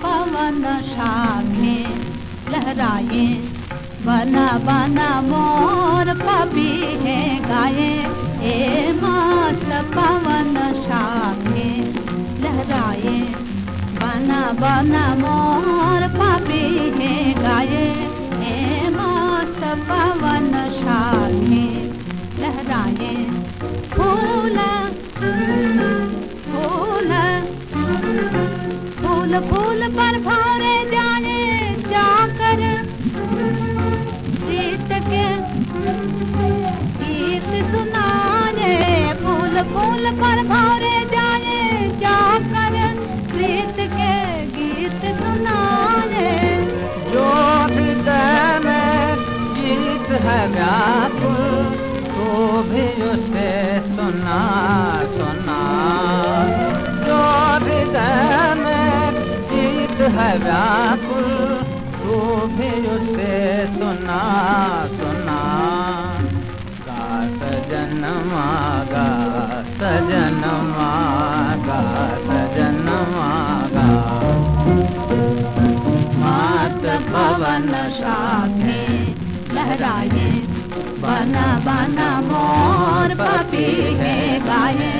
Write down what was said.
पवन शाखे लहराए, बना बना, मोर पपी है गाए। ए मात पवन शाखे लहराए, बना बना, मोर पपी है गाए। ए मात पवन शाखे लहराए, फूल फूल फूल पर भौरे जाने जाकर। गीत के गीत सुनाने फूल फूल पर भौरे है व्याकुल तो भी उसे सुना सुना। गा सजन मागा सजन मागा सजन मागा। मात भवन शाखे, लहराए, बना बना मोर पपी है गाये